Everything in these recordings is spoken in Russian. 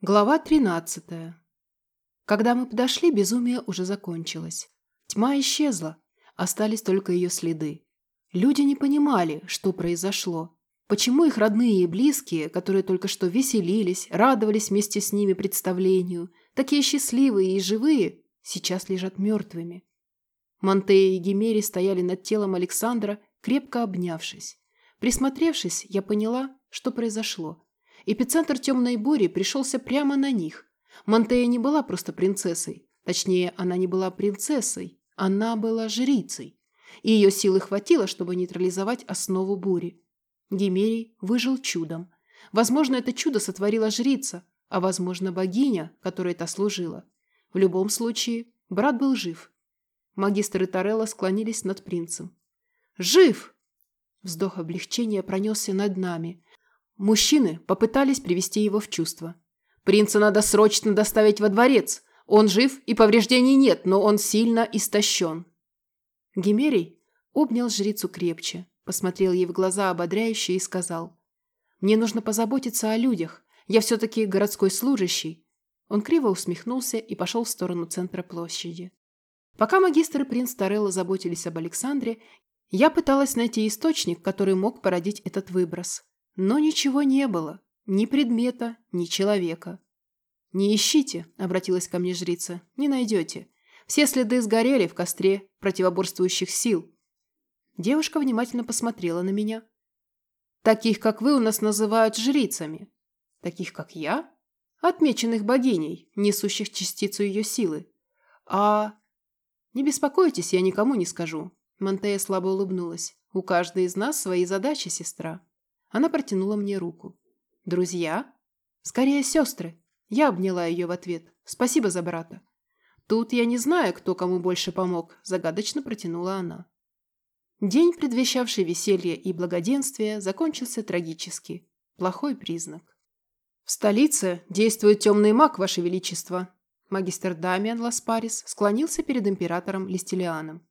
Глава 13. Когда мы подошли, безумие уже закончилось. Тьма исчезла, остались только ее следы. Люди не понимали, что произошло. Почему их родные и близкие, которые только что веселились, радовались вместе с ними представлению, такие счастливые и живые, сейчас лежат мертвыми. Монтея и Гимери стояли над телом Александра, крепко обнявшись. Присмотревшись, я поняла, что произошло. Эпицентр темной бури пришелся прямо на них. Монтея не была просто принцессой. Точнее, она не была принцессой. Она была жрицей. И ее силы хватило, чтобы нейтрализовать основу бури. Гимерий выжил чудом. Возможно, это чудо сотворила жрица, а возможно, богиня, которой та служила. В любом случае, брат был жив. Магистр и Торелла склонились над принцем. «Жив!» Вздох облегчения пронесся над нами – Мужчины попытались привести его в чувство. «Принца надо срочно доставить во дворец. Он жив и повреждений нет, но он сильно истощен». Гимерий обнял жрицу крепче, посмотрел ей в глаза ободряюще и сказал. «Мне нужно позаботиться о людях. Я все-таки городской служащий». Он криво усмехнулся и пошел в сторону центра площади. Пока магистр и принц Торелло заботились об Александре, я пыталась найти источник, который мог породить этот выброс. Но ничего не было. Ни предмета, ни человека. «Не ищите», — обратилась ко мне жрица, — «не найдете. Все следы сгорели в костре противоборствующих сил». Девушка внимательно посмотрела на меня. «Таких, как вы, у нас называют жрицами. Таких, как я? Отмеченных богиней, несущих частицу ее силы. А...» «Не беспокойтесь, я никому не скажу». Монтея слабо улыбнулась. «У каждой из нас свои задачи, сестра». Она протянула мне руку. «Друзья?» «Скорее, сестры!» Я обняла ее в ответ. «Спасибо за брата». «Тут я не знаю, кто кому больше помог», – загадочно протянула она. День, предвещавший веселье и благоденствие, закончился трагически. Плохой признак. «В столице действует темный маг, Ваше Величество!» Магистр Дамиан Ласпарис склонился перед императором Листелианом.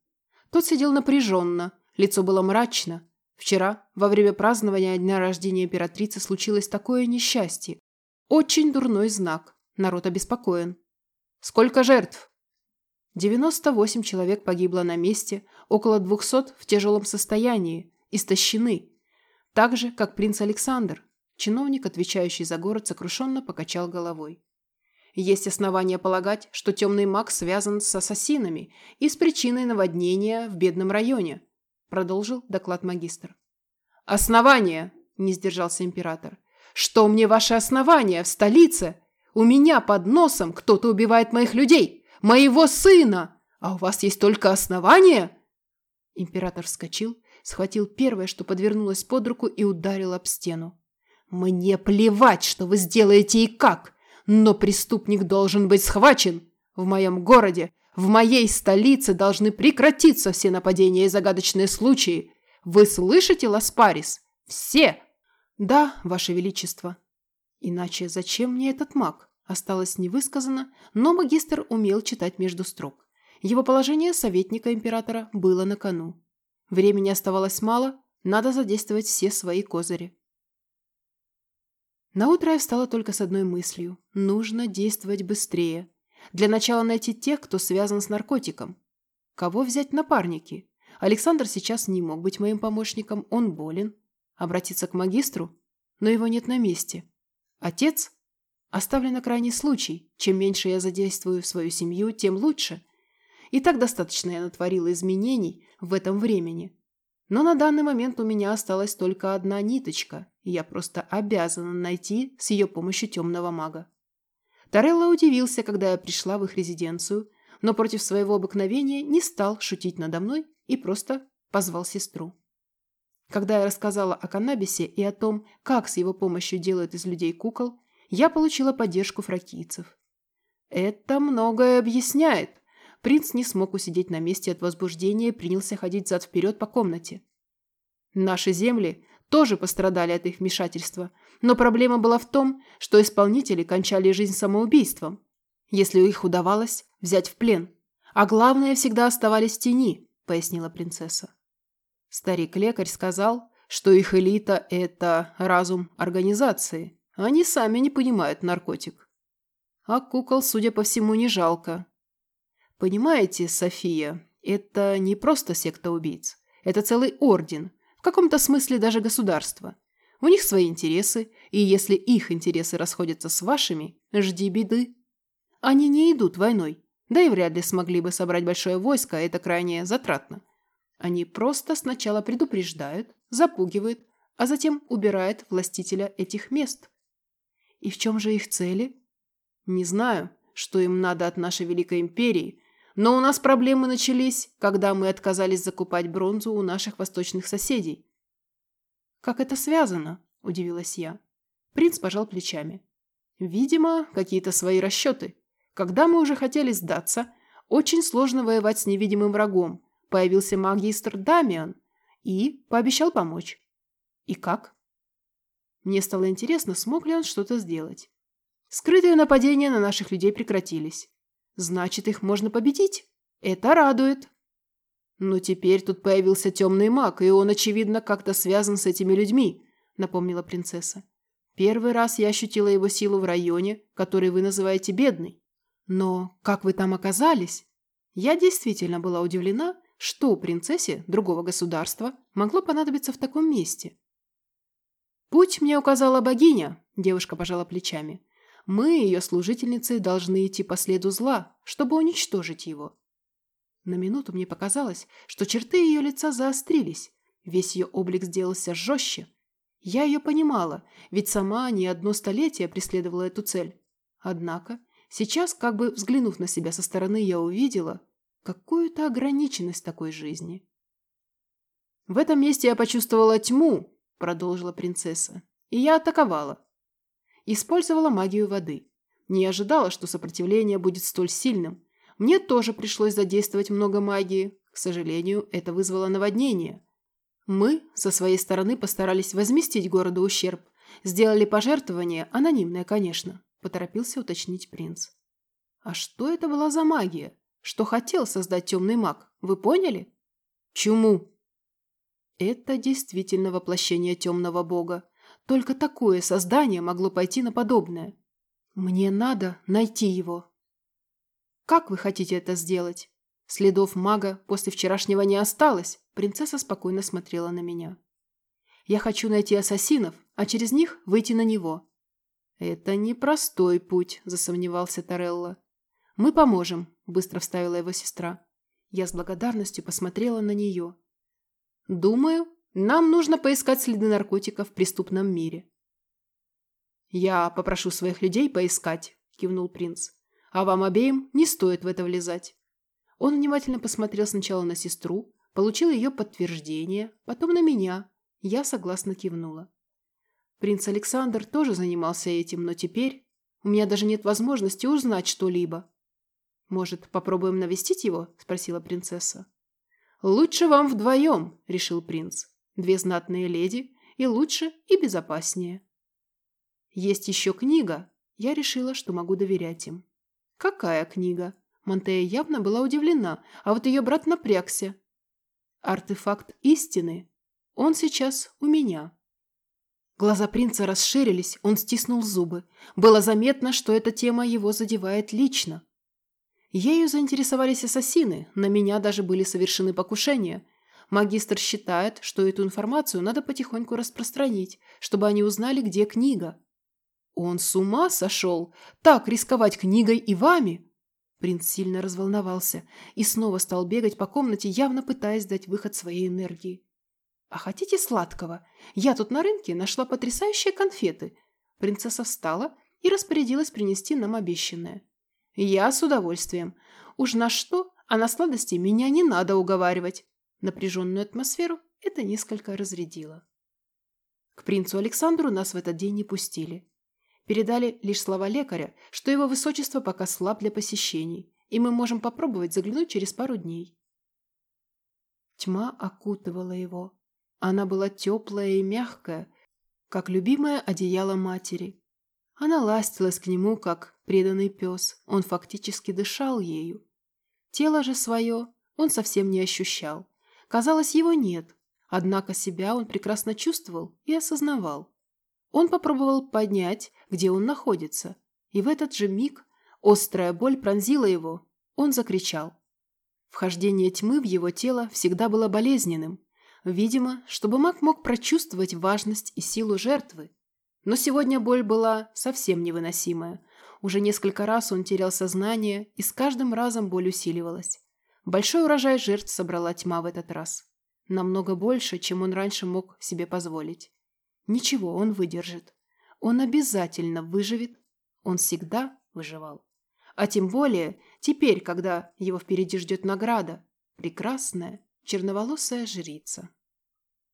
Тот сидел напряженно, лицо было мрачно, Вчера, во время празднования дня рождения императрицы, случилось такое несчастье. Очень дурной знак. Народ обеспокоен. Сколько жертв? 98 человек погибло на месте, около 200 в тяжелом состоянии, истощены. Так же, как принц Александр. Чиновник, отвечающий за город, сокрушенно покачал головой. Есть основания полагать, что темный маг связан с ассасинами и с причиной наводнения в бедном районе – продолжил доклад магистр. «Основание!» – не сдержался император. «Что мне ваши основания в столице? У меня под носом кто-то убивает моих людей, моего сына, а у вас есть только основания?» Император вскочил, схватил первое, что подвернулось под руку и ударил об стену. «Мне плевать, что вы сделаете и как, но преступник должен быть схвачен. В моем городе в моей столице должны прекратиться все нападения и загадочные случаи. Вы слышите, Ласпарис? Все!» «Да, Ваше Величество». «Иначе зачем мне этот маг?» Осталось невысказано, но магистр умел читать между строк. Его положение советника императора было на кону. Времени оставалось мало, надо задействовать все свои козыри. Наутро я встала только с одной мыслью. Нужно действовать быстрее. Для начала найти тех, кто связан с наркотиком. Кого взять напарники? Александр сейчас не мог быть моим помощником, он болен. Обратиться к магистру? Но его нет на месте. Отец? Оставлен на крайний случай. Чем меньше я задействую свою семью, тем лучше. И так достаточно я натворила изменений в этом времени. Но на данный момент у меня осталась только одна ниточка, и я просто обязана найти с ее помощью темного мага. Торелло удивился, когда я пришла в их резиденцию, но против своего обыкновения не стал шутить надо мной и просто позвал сестру. Когда я рассказала о каннабисе и о том, как с его помощью делают из людей кукол, я получила поддержку фракийцев. Это многое объясняет. Принц не смог усидеть на месте от возбуждения и принялся ходить зад-вперед по комнате. Наши земли тоже пострадали от их вмешательства. Но проблема была в том, что исполнители кончали жизнь самоубийством, если их удавалось взять в плен. А главное, всегда оставались в тени, пояснила принцесса. Старик-лекарь сказал, что их элита – это разум организации. Они сами не понимают наркотик. А кукол, судя по всему, не жалко. Понимаете, София, это не просто секта убийц. Это целый орден, каком-то смысле даже государство. У них свои интересы, и если их интересы расходятся с вашими, жди беды. Они не идут войной, да и вряд ли смогли бы собрать большое войско, это крайне затратно. Они просто сначала предупреждают, запугивают, а затем убирают властителя этих мест. И в чем же их цели? Не знаю, что им надо от нашей Великой Империи, но у нас проблемы начались, когда мы отказались закупать бронзу у наших восточных соседей. «Как это связано?» – удивилась я. Принц пожал плечами. «Видимо, какие-то свои расчеты. Когда мы уже хотели сдаться, очень сложно воевать с невидимым врагом. Появился магистр Дамиан и пообещал помочь. И как? Мне стало интересно, смог ли он что-то сделать. Скрытые нападения на наших людей прекратились. Значит, их можно победить. Это радует. Но теперь тут появился темный маг, и он, очевидно, как-то связан с этими людьми, напомнила принцесса. Первый раз я ощутила его силу в районе, который вы называете бедный. Но как вы там оказались? Я действительно была удивлена, что принцессе другого государства могло понадобиться в таком месте. «Путь мне указала богиня», – девушка пожала плечами. «Мы, ее служительницы, должны идти по следу зла, чтобы уничтожить его». На минуту мне показалось, что черты ее лица заострились, весь ее облик сделался жестче. Я ее понимала, ведь сама не одно столетие преследовала эту цель. Однако Сейчас, как бы взглянув на себя со стороны, я увидела какую-то ограниченность такой жизни. «В этом месте я почувствовала тьму», — продолжила принцесса, — «и я атаковала. Использовала магию воды. Не ожидала, что сопротивление будет столь сильным. Мне тоже пришлось задействовать много магии. К сожалению, это вызвало наводнение. Мы, со своей стороны, постарались возместить городу ущерб. Сделали пожертвование, анонимное, конечно. – поторопился уточнить принц. «А что это была за магия? Что хотел создать темный маг? Вы поняли?» «Чуму!» Это действительно воплощение темного бога. Только такое создание могло пойти на подобное. Мне надо найти его. Как вы хотите это сделать? Следов мага после вчерашнего не осталось. Принцесса спокойно смотрела на меня. Я хочу найти ассасинов, а через них выйти на него. «Это непростой путь», – засомневался Торелло. «Мы поможем», – быстро вставила его сестра. Я с благодарностью посмотрела на нее. «Думаю, нам нужно поискать следы наркотиков в преступном мире». «Я попрошу своих людей поискать», – кивнул принц. «А вам обеим не стоит в это влезать». Он внимательно посмотрел сначала на сестру, получил ее подтверждение, потом на меня. Я согласно кивнула. Принц Александр тоже занимался этим, но теперь у меня даже нет возможности узнать что-либо. «Может, попробуем навестить его?» – спросила принцесса. «Лучше вам вдвоем», – решил принц. «Две знатные леди, и лучше, и безопаснее». «Есть еще книга». Я решила, что могу доверять им. «Какая книга?» Монтея явно была удивлена, а вот ее брат напрягся. «Артефакт истины. Он сейчас у меня». Глаза принца расширились, он стиснул зубы. Было заметно, что эта тема его задевает лично. Ею заинтересовались ассасины, на меня даже были совершены покушения. Магистр считает, что эту информацию надо потихоньку распространить, чтобы они узнали, где книга. Он с ума сошел? Так рисковать книгой и вами? Принц сильно разволновался и снова стал бегать по комнате, явно пытаясь дать выход своей энергии. «А хотите сладкого? Я тут на рынке нашла потрясающие конфеты». Принцесса встала и распорядилась принести нам обещанное. «Я с удовольствием. Уж на что, а на сладости меня не надо уговаривать». Напряженную атмосферу это несколько разрядило. К принцу Александру нас в этот день не пустили. Передали лишь слова лекаря, что его высочество пока слаб для посещений, и мы можем попробовать заглянуть через пару дней. Тьма окутывала его, она была теплая и мягкая, как любимое одеяло матери. Она ластилась к нему, как преданный пес, он фактически дышал ею. Тело же свое он совсем не ощущал. Казалось, его нет, однако себя он прекрасно чувствовал и осознавал. Он попробовал поднять, где он находится, и в этот же миг Острая боль пронзила его. Он закричал. Вхождение тьмы в его тело всегда было болезненным. Видимо, чтобы маг мог прочувствовать важность и силу жертвы. Но сегодня боль была совсем невыносимая. Уже несколько раз он терял сознание, и с каждым разом боль усиливалась. Большой урожай жертв собрала тьма в этот раз. Намного больше, чем он раньше мог себе позволить. Ничего, он выдержит. Он обязательно выживет. Он всегда выживал. А тем более теперь, когда его впереди ждет награда. Прекрасная черноволосая жрица.